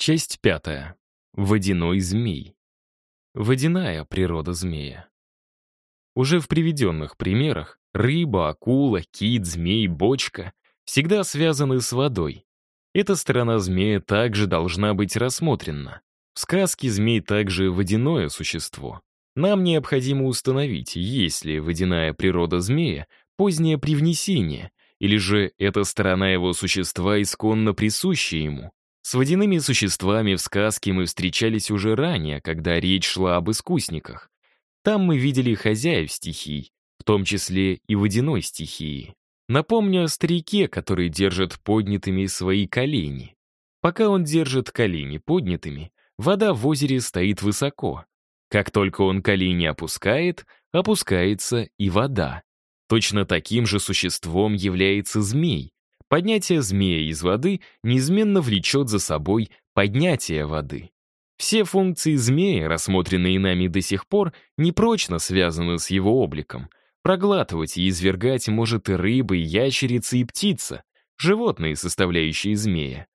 Часть пятая. Водяной змей. Водяная природа змея. Уже в приведенных примерах рыба, акула, кит, змей, бочка всегда связаны с водой. Эта сторона змея также должна быть рассмотрена. В сказке змей также водяное существо. Нам необходимо установить, есть ли водяная природа змея позднее привнесение, или же эта сторона его существа исконно присуща ему. С водяными существами в сказке мы встречались уже ранее, когда речь шла об искусниках. Там мы видели хозяев стихий, в том числе и водяной стихии. Напомню о старике, который держит поднятыми свои колени. Пока он держит колени поднятыми, вода в озере стоит высоко. Как только он колени опускает, опускается и вода. Точно таким же существом является змей, Поднятие змея из воды неизменно влечет за собой поднятие воды. Все функции змея, рассмотренные нами до сих пор, непрочно связаны с его обликом. Проглатывать и извергать может и рыба, и ящерица, и птица, животные, составляющие змея.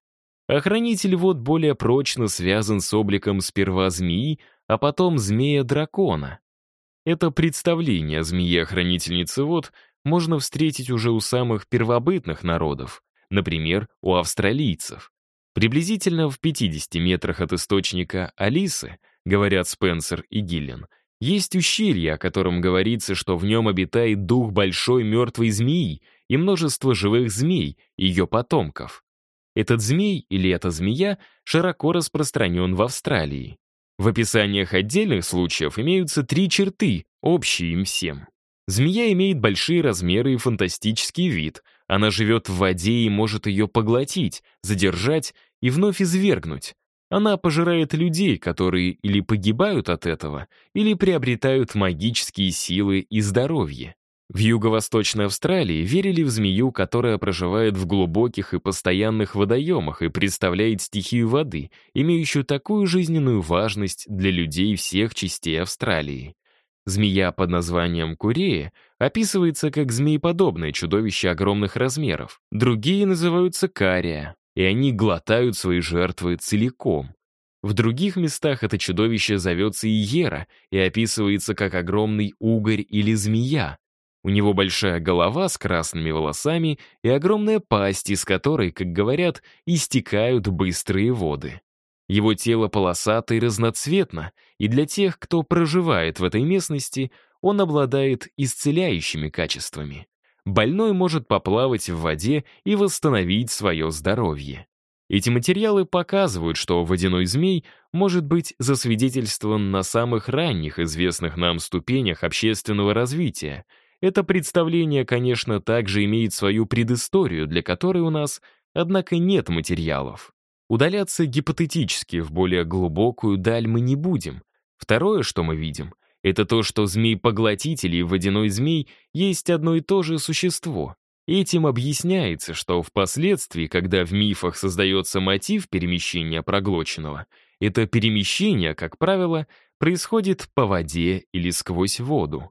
Охранитель вод более прочно связан с обликом сперва змеи, а потом змея-дракона. Это представление о змее-охранительнице вод можно встретить уже у самых первобытных народов, например, у австралийцев. Приблизительно в 50 метрах от источника Алисы, говорят Спенсер и Гиллен, есть ущелье, о котором говорится, что в нем обитает дух большой мертвой змеи и множество живых змей, ее потомков. Этот змей или эта змея широко распространен в Австралии. В описаниях отдельных случаев имеются три черты, общие им всем. Змея имеет большие размеры и фантастический вид. Она живет в воде и может ее поглотить, задержать и вновь извергнуть. Она пожирает людей, которые или погибают от этого, или приобретают магические силы и здоровье. В Юго-Восточной Австралии верили в змею, которая проживает в глубоких и постоянных водоемах и представляет стихию воды, имеющую такую жизненную важность для людей всех частей Австралии. Змея под названием Курея описывается как змееподобное чудовище огромных размеров. Другие называются Кария, и они глотают свои жертвы целиком. В других местах это чудовище зовется Иера и описывается как огромный угорь или змея. У него большая голова с красными волосами и огромная пасть, из которой, как говорят, истекают быстрые воды. Его тело полосато и разноцветно, и для тех, кто проживает в этой местности, он обладает исцеляющими качествами. Больной может поплавать в воде и восстановить свое здоровье. Эти материалы показывают, что водяной змей может быть засвидетельствован на самых ранних известных нам ступенях общественного развития. Это представление, конечно, также имеет свою предысторию, для которой у нас, однако, нет материалов. Удаляться гипотетически в более глубокую даль мы не будем. Второе, что мы видим, это то, что змей-поглотитель и водяной змей есть одно и то же существо. Этим объясняется, что впоследствии, когда в мифах создается мотив перемещения проглоченного, это перемещение, как правило, происходит по воде или сквозь воду.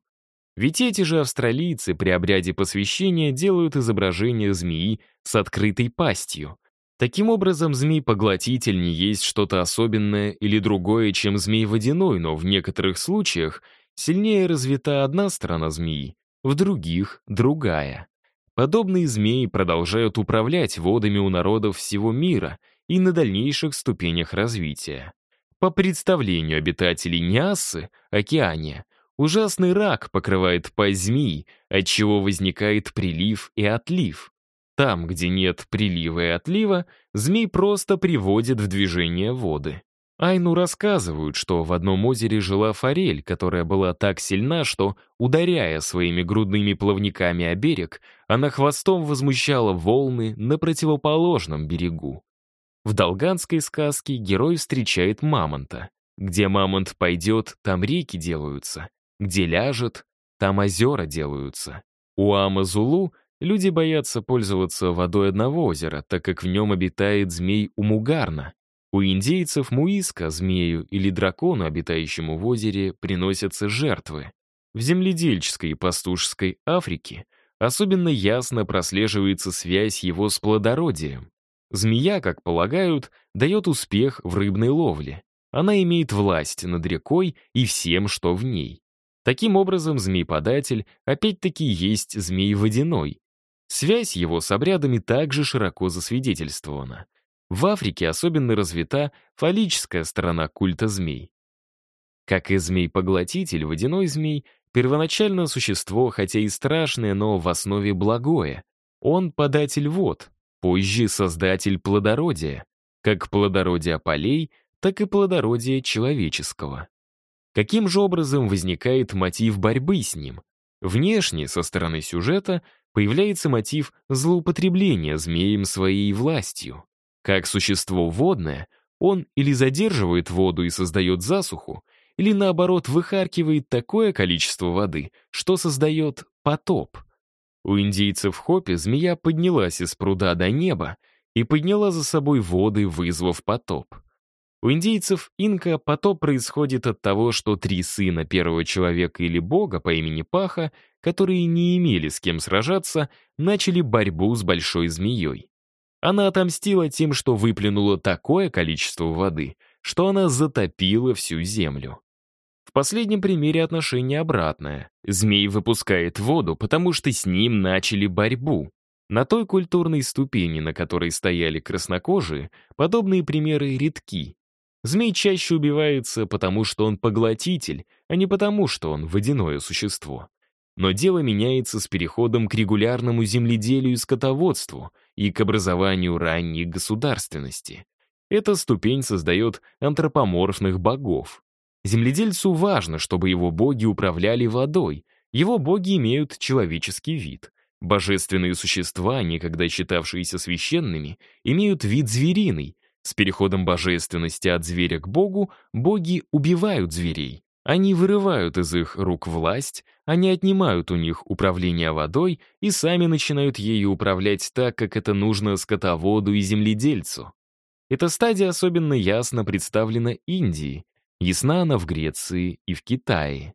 Ведь эти же австралийцы при обряде посвящения делают изображение змеи с открытой пастью, Таким образом, змей-поглотитель не есть что-то особенное или другое, чем змей водяной, но в некоторых случаях сильнее развита одна сторона змеи, в других — другая. Подобные змеи продолжают управлять водами у народов всего мира и на дальнейших ступенях развития. По представлению обитателей Ниасы, океане, ужасный рак покрывает пасть змеи, отчего возникает прилив и отлив. Там, где нет прилива и отлива, змей просто приводит в движение воды. Айну рассказывают, что в одном озере жила форель, которая была так сильна, что, ударяя своими грудными плавниками о берег, она хвостом возмущала волны на противоположном берегу. В долганской сказке герой встречает мамонта. Где мамонт пойдет, там реки делаются. Где ляжет, там озера делаются. У Амазулу Люди боятся пользоваться водой одного озера, так как в нем обитает змей Умугарна. У индейцев Муиска, змею или дракону, обитающему в озере, приносятся жертвы. В земледельческой и пастушеской Африке особенно ясно прослеживается связь его с плодородием. Змея, как полагают, дает успех в рыбной ловле. Она имеет власть над рекой и всем, что в ней. Таким образом, змей-податель опять-таки есть змей водяной. Связь его с обрядами также широко засвидетельствована. В Африке особенно развита фаллическая сторона культа змей. Как и змей-поглотитель, водяной змей — первоначально существо, хотя и страшное, но в основе благое. Он — податель вод, позже — создатель плодородия, как плодородия полей, так и плодородия человеческого. Каким же образом возникает мотив борьбы с ним? Внешне, со стороны сюжета, появляется мотив злоупотребления змеем своей властью. Как существо водное, он или задерживает воду и создает засуху, или наоборот выхаркивает такое количество воды, что создает потоп. У индейцев в Хопе змея поднялась из пруда до неба и подняла за собой воды, вызвав потоп. У индейцев инка потоп происходит от того, что три сына первого человека или бога по имени Паха, которые не имели с кем сражаться, начали борьбу с большой змеей. Она отомстила тем, что выплюнула такое количество воды, что она затопила всю землю. В последнем примере отношение обратное. Змей выпускает воду, потому что с ним начали борьбу. На той культурной ступени, на которой стояли краснокожие, подобные примеры редки. Змей чаще убивается, потому что он поглотитель, а не потому, что он водяное существо. Но дело меняется с переходом к регулярному земледелию и скотоводству и к образованию ранней государственности. Эта ступень создает антропоморфных богов. Земледельцу важно, чтобы его боги управляли водой, его боги имеют человеческий вид. Божественные существа, никогда считавшиеся священными, имеют вид звериный, с переходом божественности от зверя к богу боги убивают зверей. Они вырывают из их рук власть, они отнимают у них управление водой и сами начинают ею управлять так, как это нужно скотоводу и земледельцу. Эта стадия особенно ясно представлена Индии, ясна она в Греции и в Китае.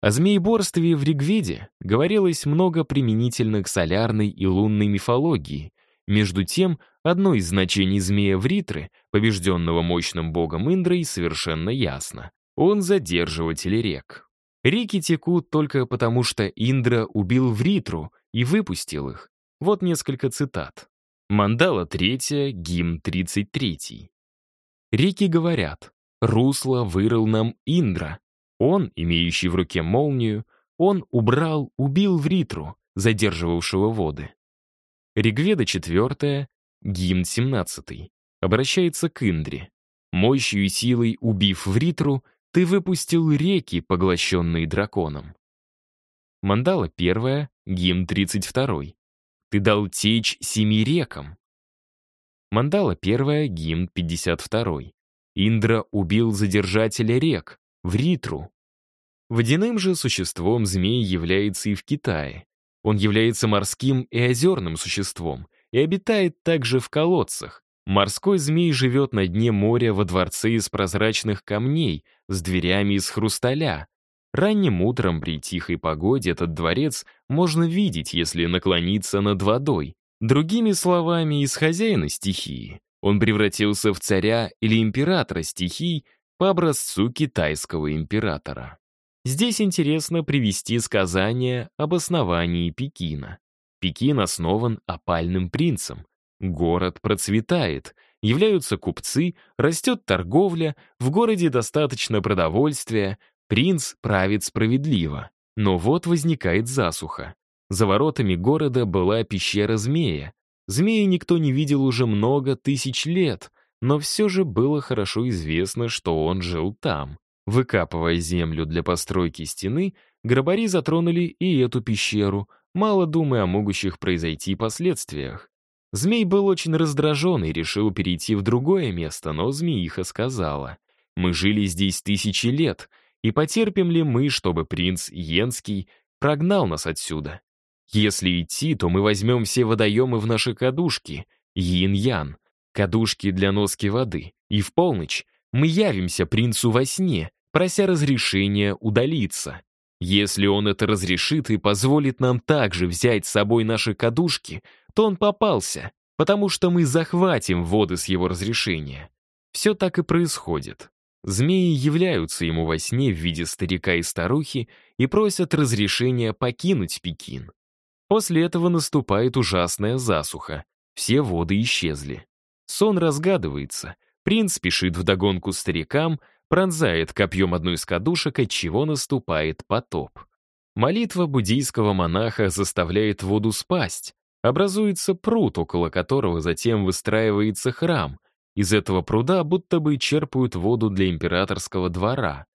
О змееборстве в Ригведе говорилось много применительно к солярной и лунной мифологии, между тем, одно из значений змея Вритры, побежденного мощным богом Индрой, совершенно ясно. Он задерживатель рек. Реки текут только потому, что Индра убил Вритру и выпустил их. Вот несколько цитат. Мандала 3, гимн 33. Реки говорят, русло вырыл нам Индра. Он, имеющий в руке молнию, он убрал, убил Вритру, задерживавшего воды. Ригведа 4, гимн 17, обращается к Индре. «Мощью и силой убив Вритру, ты выпустил реки, поглощенные драконом». Мандала 1, гимн 32. Ты дал течь семи рекам. Мандала 1, гимн 52. Индра убил задержателя рек, Вритру. Водяным же существом змей является и в Китае. Он является морским и озерным существом и обитает также в колодцах. Морской змей живет на дне моря во дворце из прозрачных камней, с дверями из хрусталя. Ранним утром при тихой погоде этот дворец можно видеть, если наклониться над водой. Другими словами, из хозяина стихии он превратился в царя или императора стихий по образцу китайского императора. Здесь интересно привести сказание об основании Пекина. Пекин основан опальным принцем. Город процветает, являются купцы, растет торговля, в городе достаточно продовольствия, принц правит справедливо. Но вот возникает засуха. За воротами города была пещера змея. Змея никто не видел уже много тысяч лет, но все же было хорошо известно, что он жил там. Выкапывая землю для постройки стены, грабари затронули и эту пещеру, мало думая о могущих произойти последствиях. Змей был очень раздражен и решил перейти в другое место, но змеиха сказала, «Мы жили здесь тысячи лет, и потерпим ли мы, чтобы принц Йенский прогнал нас отсюда? Если идти, то мы возьмем все водоемы в наши кадушки, Йин-Ян, кадушки для носки воды, и в полночь мы явимся принцу во сне, прося разрешения удалиться. Если он это разрешит и позволит нам также взять с собой наши кадушки, то он попался, потому что мы захватим воды с его разрешения. Все так и происходит. Змеи являются ему во сне в виде старика и старухи и просят разрешения покинуть Пекин. После этого наступает ужасная засуха. Все воды исчезли. Сон разгадывается. Принц спешит вдогонку старикам, пронзает копьем одну из кадушек, от чего наступает потоп. Молитва буддийского монаха заставляет воду спасть. Образуется пруд, около которого затем выстраивается храм — из этого пруда будто бы черпают воду для императорского двора.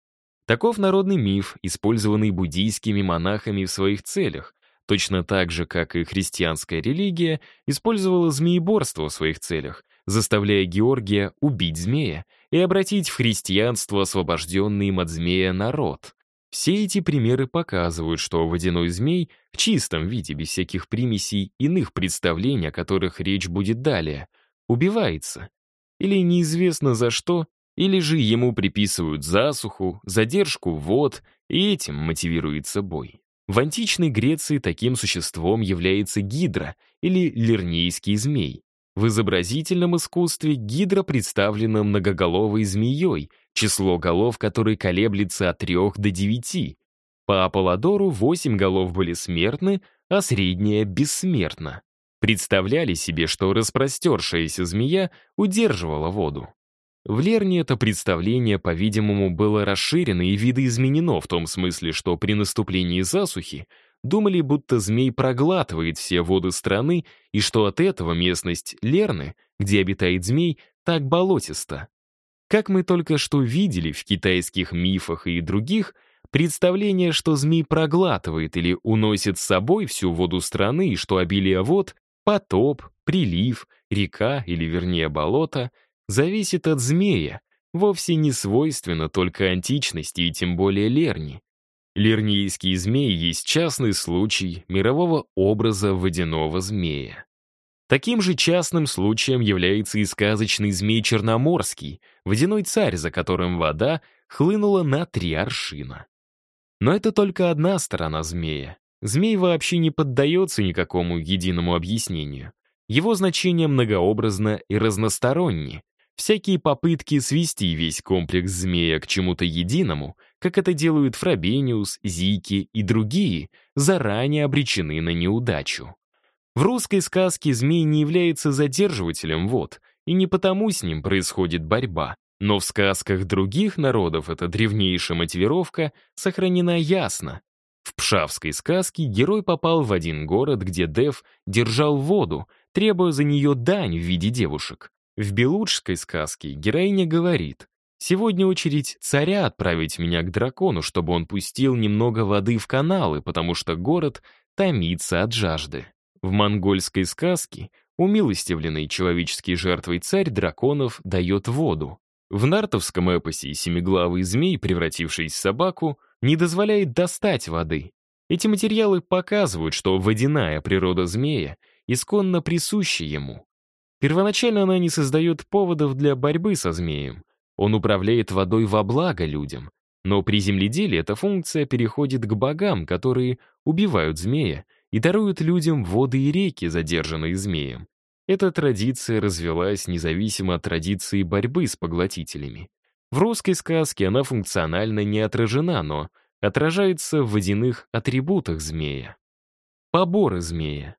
Таков народный миф, использованный буддийскими монахами в своих целях, точно так же, как и христианская религия использовала змееборство в своих целях, заставляя Георгия убить змея и обратить в христианство освобожденный им от змея народ. Все эти примеры показывают, что водяной змей в чистом виде, без всяких примесей иных представлений, о которых речь будет далее, убивается, или неизвестно за что, или же ему приписывают засуху, задержку вод, и этим мотивируется бой. В античной Греции таким существом является гидра или лирнейский змей. В изобразительном искусстве гидра представлена многоголовой змеей, число голов которой колеблется от трех до девяти. По Аполлодору восемь голов были смертны, а средняя — бессмертна представляли себе, что распростершаяся змея удерживала воду. В Лерне это представление, по-видимому, было расширено и видоизменено в том смысле, что при наступлении засухи думали, будто змей проглатывает все воды страны и что от этого местность Лерны, где обитает змей, так болотиста. Как мы только что видели в китайских мифах и других, представление, что змей проглатывает или уносит с собой всю воду страны и что обилие вод Потоп, прилив, река или, вернее, болото зависит от змея, вовсе не свойственно только античности и тем более Лерни. Лернийский змей есть частный случай мирового образа водяного змея. Таким же частным случаем является и сказочный змей Черноморский, водяной царь, за которым вода хлынула на три аршина. Но это только одна сторона змея. Змей вообще не поддается никакому единому объяснению. Его значение многообразно и разносторонне. Всякие попытки свести весь комплекс змея к чему-то единому, как это делают Фрабениус, Зики и другие, заранее обречены на неудачу. В русской сказке змей не является задерживателем вод, и не потому с ним происходит борьба, но в сказках других народов эта древнейшая мотивировка сохранена ясно, в пшавской сказке герой попал в один город, где Дев держал воду, требуя за нее дань в виде девушек. В белуджской сказке героиня говорит, «Сегодня очередь царя отправить меня к дракону, чтобы он пустил немного воды в каналы, потому что город томится от жажды». В монгольской сказке умилостивленный человеческой жертвой царь драконов дает воду. В нартовском эпосе семиглавый змей, превратившись в собаку, не дозволяет достать воды. Эти материалы показывают, что водяная природа змея исконно присуща ему. Первоначально она не создает поводов для борьбы со змеем. Он управляет водой во благо людям. Но при земледелии эта функция переходит к богам, которые убивают змея и даруют людям воды и реки, задержанные змеем. Эта традиция развелась независимо от традиции борьбы с поглотителями. В русской сказке она функционально не отражена, но отражается в водяных атрибутах змея. Поборы змея.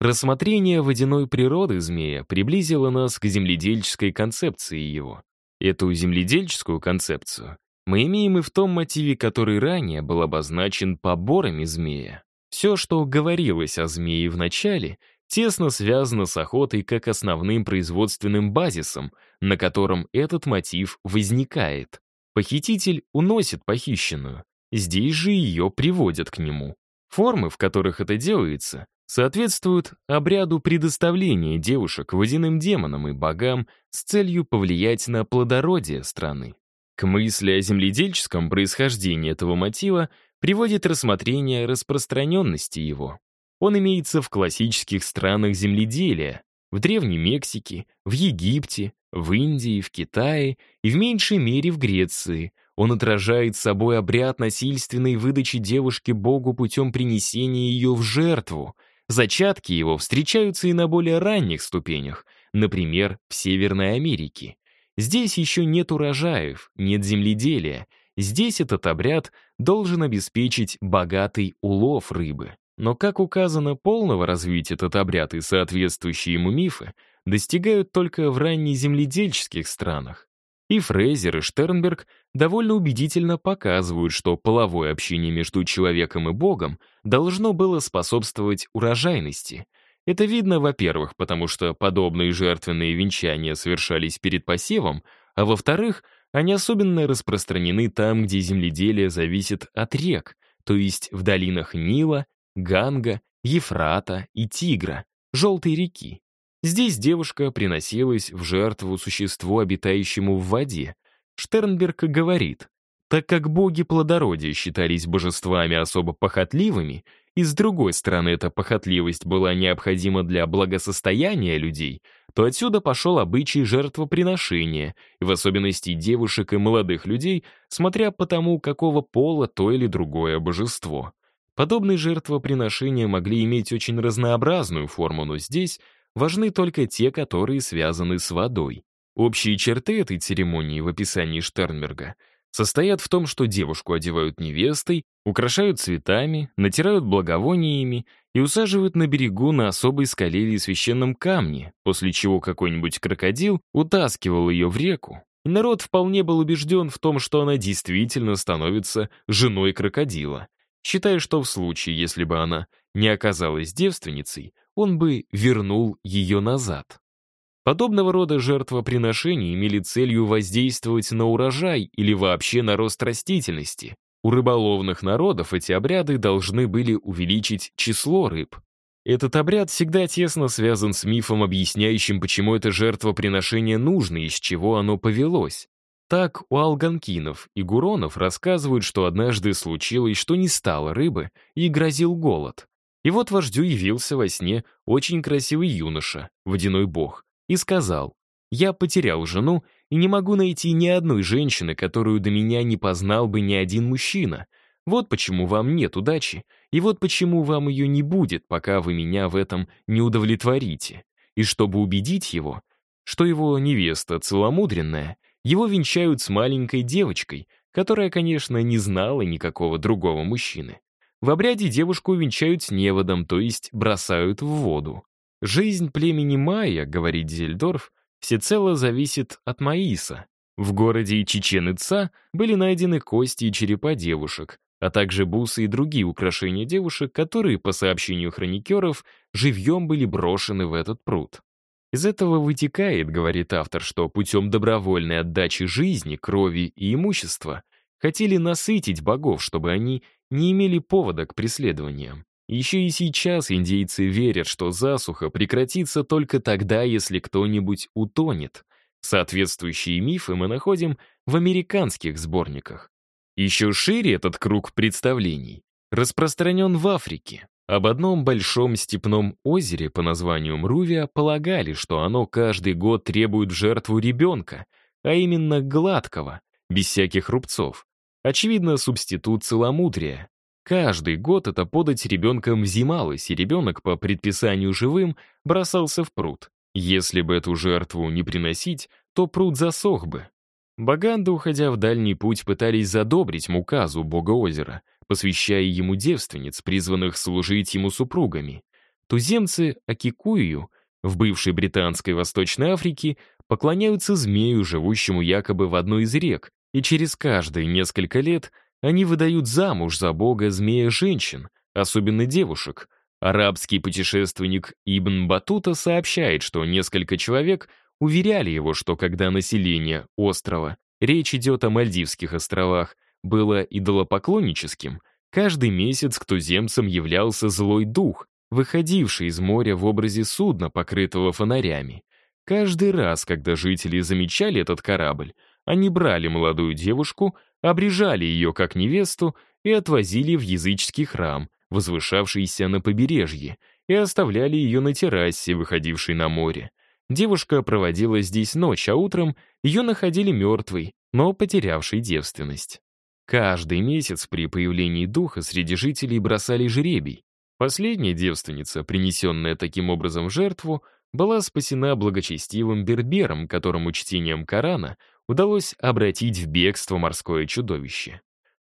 Рассмотрение водяной природы змея приблизило нас к земледельческой концепции его. Эту земледельческую концепцию мы имеем и в том мотиве, который ранее был обозначен поборами змея. Все, что говорилось о змее в начале — тесно связано с охотой как основным производственным базисом, на котором этот мотив возникает. Похититель уносит похищенную, здесь же ее приводят к нему. Формы, в которых это делается, соответствуют обряду предоставления девушек водяным демонам и богам с целью повлиять на плодородие страны. К мысли о земледельческом происхождении этого мотива приводит рассмотрение распространенности его. Он имеется в классических странах земледелия, в Древней Мексике, в Египте, в Индии, в Китае и в меньшей мере в Греции. Он отражает собой обряд насильственной выдачи девушки Богу путем принесения ее в жертву. Зачатки его встречаются и на более ранних ступенях, например, в Северной Америке. Здесь еще нет урожаев, нет земледелия. Здесь этот обряд должен обеспечить богатый улов рыбы. Но, как указано, полного развития этот обряд и соответствующие ему мифы достигают только в раннеземледельческих странах. И Фрейзер, и Штернберг довольно убедительно показывают, что половое общение между человеком и Богом должно было способствовать урожайности. Это видно, во-первых, потому что подобные жертвенные венчания совершались перед посевом, а во-вторых, они особенно распространены там, где земледелие зависит от рек, то есть в долинах Нила, Ганга, Ефрата и Тигра, Желтой реки. Здесь девушка приносилась в жертву существу, обитающему в воде. Штернберг говорит, так как боги плодородия считались божествами особо похотливыми, и с другой стороны эта похотливость была необходима для благосостояния людей, то отсюда пошел обычай жертвоприношения, в особенности девушек и молодых людей, смотря по тому, какого пола то или другое божество. Подобные жертвоприношения могли иметь очень разнообразную форму, но здесь важны только те, которые связаны с водой. Общие черты этой церемонии в описании Штернберга состоят в том, что девушку одевают невестой, украшают цветами, натирают благовониями и усаживают на берегу на особой скале или священном камне, после чего какой-нибудь крокодил утаскивал ее в реку. И народ вполне был убежден в том, что она действительно становится женой крокодила, считая, что в случае, если бы она не оказалась девственницей, он бы вернул ее назад. Подобного рода жертвоприношения имели целью воздействовать на урожай или вообще на рост растительности. У рыболовных народов эти обряды должны были увеличить число рыб. Этот обряд всегда тесно связан с мифом, объясняющим, почему это жертвоприношение нужно и с чего оно повелось. Так у алганкинов и гуронов рассказывают, что однажды случилось, что не стало рыбы и грозил голод. И вот вождю явился во сне очень красивый юноша, водяной бог, и сказал, «Я потерял жену и не могу найти ни одной женщины, которую до меня не познал бы ни один мужчина. Вот почему вам нет удачи, и вот почему вам ее не будет, пока вы меня в этом не удовлетворите. И чтобы убедить его, что его невеста целомудренная, его венчают с маленькой девочкой, которая, конечно, не знала никакого другого мужчины. В обряде девушку венчают с неводом, то есть бросают в воду. Жизнь племени майя, говорит Зельдорф, всецело зависит от Маиса. В городе Чечен-Ица были найдены кости и черепа девушек, а также бусы и другие украшения девушек, которые, по сообщению хроникеров, живьем были брошены в этот пруд. Из этого вытекает, говорит автор, что путем добровольной отдачи жизни, крови и имущества хотели насытить богов, чтобы они не имели повода к преследованиям. Еще и сейчас индейцы верят, что засуха прекратится только тогда, если кто-нибудь утонет. Соответствующие мифы мы находим в американских сборниках. Еще шире этот круг представлений распространен в Африке. Об одном большом степном озере по названию Мрувия полагали, что оно каждый год требует в жертву ребенка, а именно гладкого, без всяких рубцов. Очевидно, субститут целомудрия. Каждый год это подать ребенком взималось, и ребенок по предписанию живым бросался в пруд. Если бы эту жертву не приносить, то пруд засох бы. Баганды, уходя в дальний путь, пытались задобрить Муказу, бога озера, посвящая ему девственниц, призванных служить ему супругами. Туземцы Акикую в бывшей британской Восточной Африке поклоняются змею, живущему якобы в одной из рек, и через каждые несколько лет они выдают замуж за бога змея женщин, особенно девушек. Арабский путешественник Ибн Батута сообщает, что несколько человек уверяли его, что когда население острова, речь идет о Мальдивских островах, было идолопоклонническим, каждый месяц к туземцам являлся злой дух, выходивший из моря в образе судна, покрытого фонарями. Каждый раз, когда жители замечали этот корабль, они брали молодую девушку, обрежали ее как невесту и отвозили в языческий храм, возвышавшийся на побережье, и оставляли ее на террасе, выходившей на море. Девушка проводила здесь ночь, а утром ее находили мертвой, но потерявшей девственность. Каждый месяц при появлении духа среди жителей бросали жребий. Последняя девственница, принесенная таким образом в жертву, была спасена благочестивым бербером, которому чтением Корана удалось обратить в бегство морское чудовище.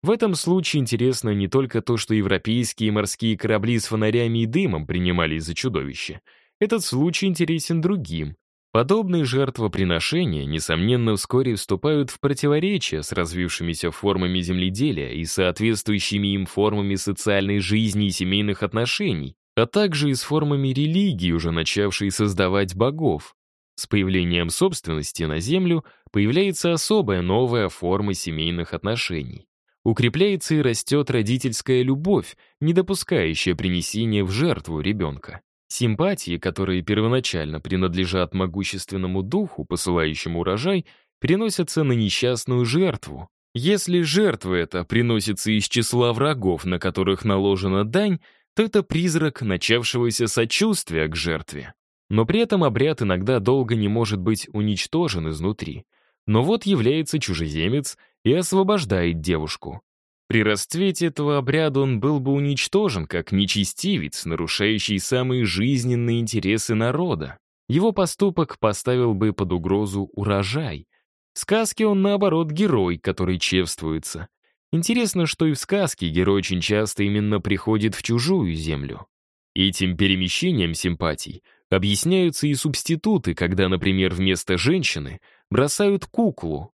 В этом случае интересно не только то, что европейские морские корабли с фонарями и дымом принимались за чудовище. Этот случай интересен другим. Подобные жертвоприношения, несомненно, вскоре вступают в противоречие с развившимися формами земледелия и соответствующими им формами социальной жизни и семейных отношений, а также и с формами религии, уже начавшей создавать богов. С появлением собственности на землю появляется особая новая форма семейных отношений. Укрепляется и растет родительская любовь, не допускающая принесения в жертву ребенка. Симпатии, которые первоначально принадлежат могущественному духу, посылающему урожай, переносятся на несчастную жертву. Если жертва эта приносится из числа врагов, на которых наложена дань, то это призрак начавшегося сочувствия к жертве. Но при этом обряд иногда долго не может быть уничтожен изнутри. Но вот является чужеземец и освобождает девушку. При расцвете этого обряда он был бы уничтожен как нечестивец, нарушающий самые жизненные интересы народа. Его поступок поставил бы под угрозу урожай. В сказке он, наоборот, герой, который чевствуется. Интересно, что и в сказке герой очень часто именно приходит в чужую землю. Этим перемещением симпатий объясняются и субституты, когда, например, вместо женщины бросают куклу,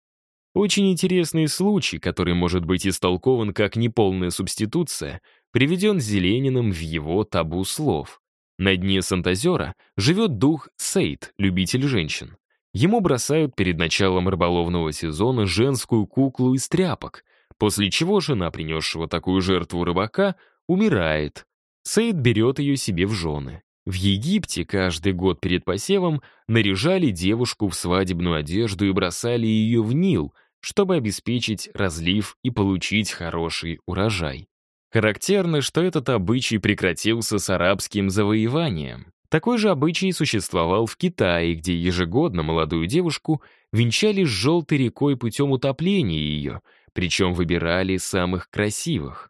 очень интересный случай, который может быть истолкован как неполная субституция, приведен Зелениным в его табу слов. На дне Сантозера живет дух Сейд, любитель женщин. Ему бросают перед началом рыболовного сезона женскую куклу из тряпок, после чего жена, принесшего такую жертву рыбака, умирает. Сейд берет ее себе в жены. В Египте каждый год перед посевом наряжали девушку в свадебную одежду и бросали ее в Нил — чтобы обеспечить разлив и получить хороший урожай. Характерно, что этот обычай прекратился с арабским завоеванием. Такой же обычай существовал в Китае, где ежегодно молодую девушку венчали с желтой рекой путем утопления ее, причем выбирали самых красивых.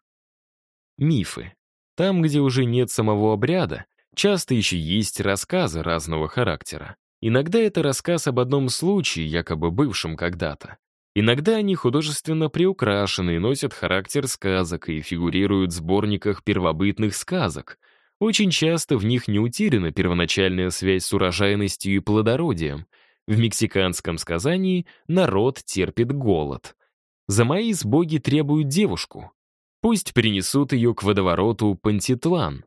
Мифы. Там, где уже нет самого обряда, часто еще есть рассказы разного характера. Иногда это рассказ об одном случае, якобы бывшем когда-то. Иногда они художественно приукрашены и носят характер сказок и фигурируют в сборниках первобытных сказок. Очень часто в них не утеряна первоначальная связь с урожайностью и плодородием. В мексиканском сказании народ терпит голод. За Маис боги требуют девушку. Пусть принесут ее к водовороту Пантитлан.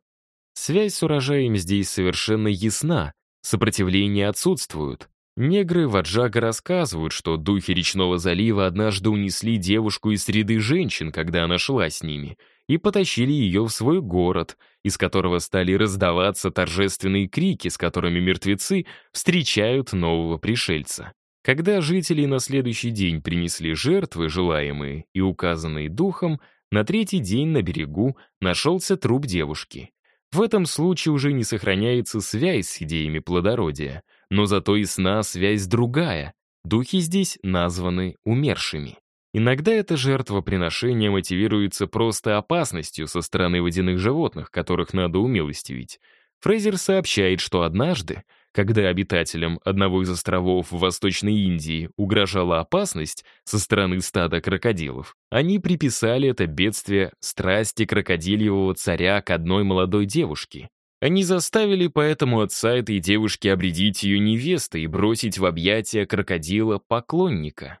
Связь с урожаем здесь совершенно ясна, сопротивления отсутствуют. Негры в Аджага рассказывают, что духи речного залива однажды унесли девушку из среды женщин, когда она шла с ними, и потащили ее в свой город, из которого стали раздаваться торжественные крики, с которыми мертвецы встречают нового пришельца. Когда жители на следующий день принесли жертвы, желаемые и указанные духом, на третий день на берегу нашелся труп девушки. В этом случае уже не сохраняется связь с идеями плодородия — но зато и сна связь другая. Духи здесь названы умершими. Иногда это жертвоприношение мотивируется просто опасностью со стороны водяных животных, которых надо умилостивить. Фрейзер сообщает, что однажды, когда обитателям одного из островов в Восточной Индии угрожала опасность со стороны стада крокодилов, они приписали это бедствие страсти крокодильевого царя к одной молодой девушке. Они заставили поэтому отца этой девушки обредить ее невестой и бросить в объятия крокодила-поклонника.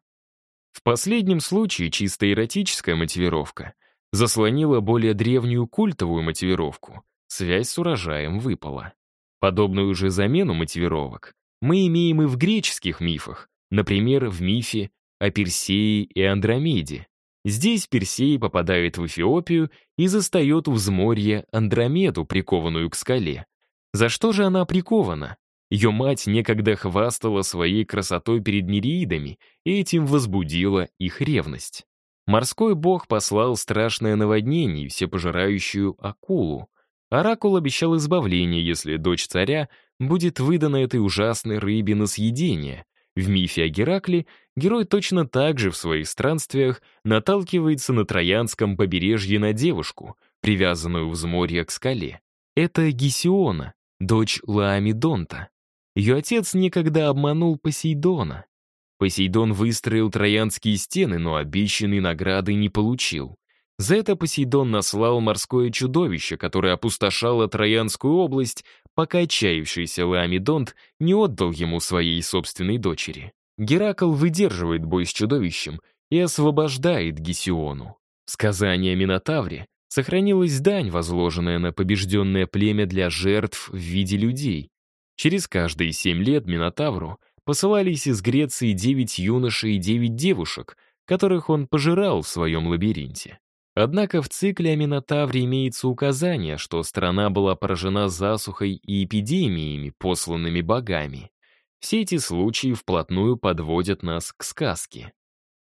В последнем случае чисто эротическая мотивировка заслонила более древнюю культовую мотивировку. Связь с урожаем выпала. Подобную же замену мотивировок мы имеем и в греческих мифах, например, в мифе о Персее и Андромеде. Здесь Персей попадает в Эфиопию и застает у взморья Андромеду, прикованную к скале. За что же она прикована? Ее мать некогда хвастала своей красотой перед нереидами и этим возбудила их ревность. Морской бог послал страшное наводнение и всепожирающую акулу. Оракул обещал избавление, если дочь царя будет выдана этой ужасной рыбе на съедение, в мифе о Геракле герой точно так же в своих странствиях наталкивается на Троянском побережье на девушку, привязанную в взморье к скале. Это Гесиона, дочь Лаамидонта. Ее отец некогда обманул Посейдона. Посейдон выстроил троянские стены, но обещанной награды не получил. За это Посейдон наслал морское чудовище, которое опустошало Троянскую область, пока отчаявшийся Лаамидонт не отдал ему своей собственной дочери. Геракл выдерживает бой с чудовищем и освобождает Гесиону. В сказании о Минотавре сохранилась дань, возложенная на побежденное племя для жертв в виде людей. Через каждые семь лет Минотавру посылались из Греции девять юношей и девять девушек, которых он пожирал в своем лабиринте. Однако в цикле о Минотавре имеется указание, что страна была поражена засухой и эпидемиями, посланными богами. Все эти случаи вплотную подводят нас к сказке.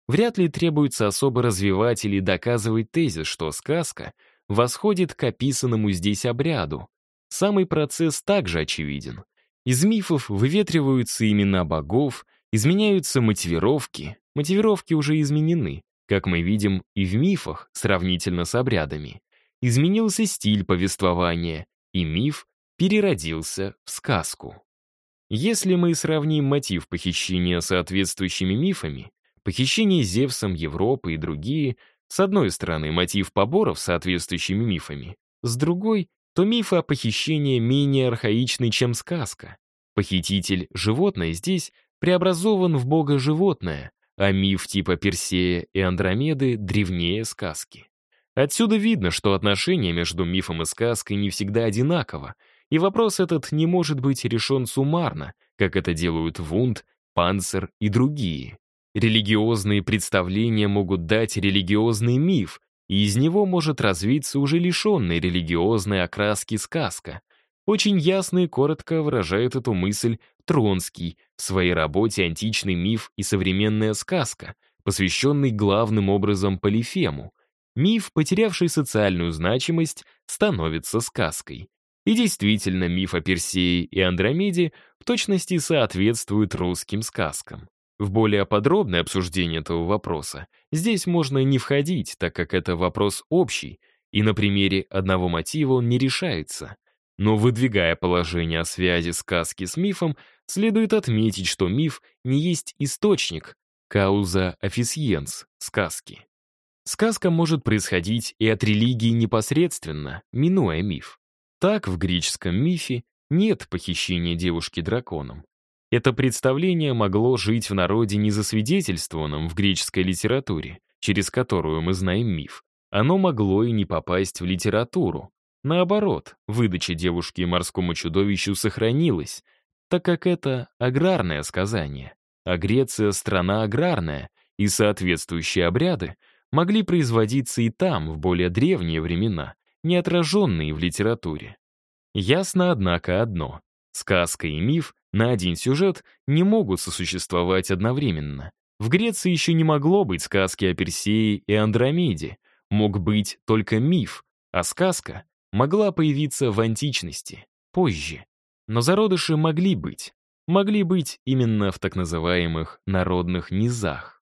Вряд ли требуется особо развивать или доказывать тезис, что сказка восходит к описанному здесь обряду. Самый процесс также очевиден. Из мифов выветриваются имена богов, изменяются мотивировки, мотивировки уже изменены, как мы видим и в мифах, сравнительно с обрядами. Изменился стиль повествования, и миф переродился в сказку. Если мы сравним мотив похищения с соответствующими мифами, Похищение Зевсом Европы и другие, с одной стороны, мотив поборов соответствующими мифами, с другой, то мифы о похищении менее архаичны, чем сказка. Похититель животное здесь преобразован в бога-животное, а миф типа Персея и Андромеды древнее сказки. Отсюда видно, что отношение между мифом и сказкой не всегда одинаково, и вопрос этот не может быть решен суммарно, как это делают Вунд, Панцер и другие. Религиозные представления могут дать религиозный миф, и из него может развиться уже лишенный религиозной окраски сказка. Очень ясно и коротко выражает эту мысль Тронский в своей работе «Античный миф и современная сказка», посвященный главным образом Полифему. Миф, потерявший социальную значимость, становится сказкой. И действительно, миф о Персее и Андромеде в точности соответствует русским сказкам. В более подробное обсуждение этого вопроса здесь можно не входить, так как это вопрос общий, и на примере одного мотива он не решается. Но выдвигая положение о связи сказки с мифом, следует отметить, что миф не есть источник, кауза офисьенс сказки. Сказка может происходить и от религии непосредственно, минуя миф. Так в греческом мифе нет похищения девушки драконом. Это представление могло жить в народе незасвидетельствованном в греческой литературе, через которую мы знаем миф. Оно могло и не попасть в литературу. Наоборот, выдача девушки морскому чудовищу сохранилась, так как это аграрное сказание. А Греция — страна аграрная, и соответствующие обряды могли производиться и там, в более древние времена, не отраженные в литературе. Ясно, однако, одно. Сказка и миф на один сюжет не могут сосуществовать одновременно. В Греции еще не могло быть сказки о Персее и Андромеде, мог быть только миф, а сказка могла появиться в античности, позже. Но зародыши могли быть, могли быть именно в так называемых народных низах.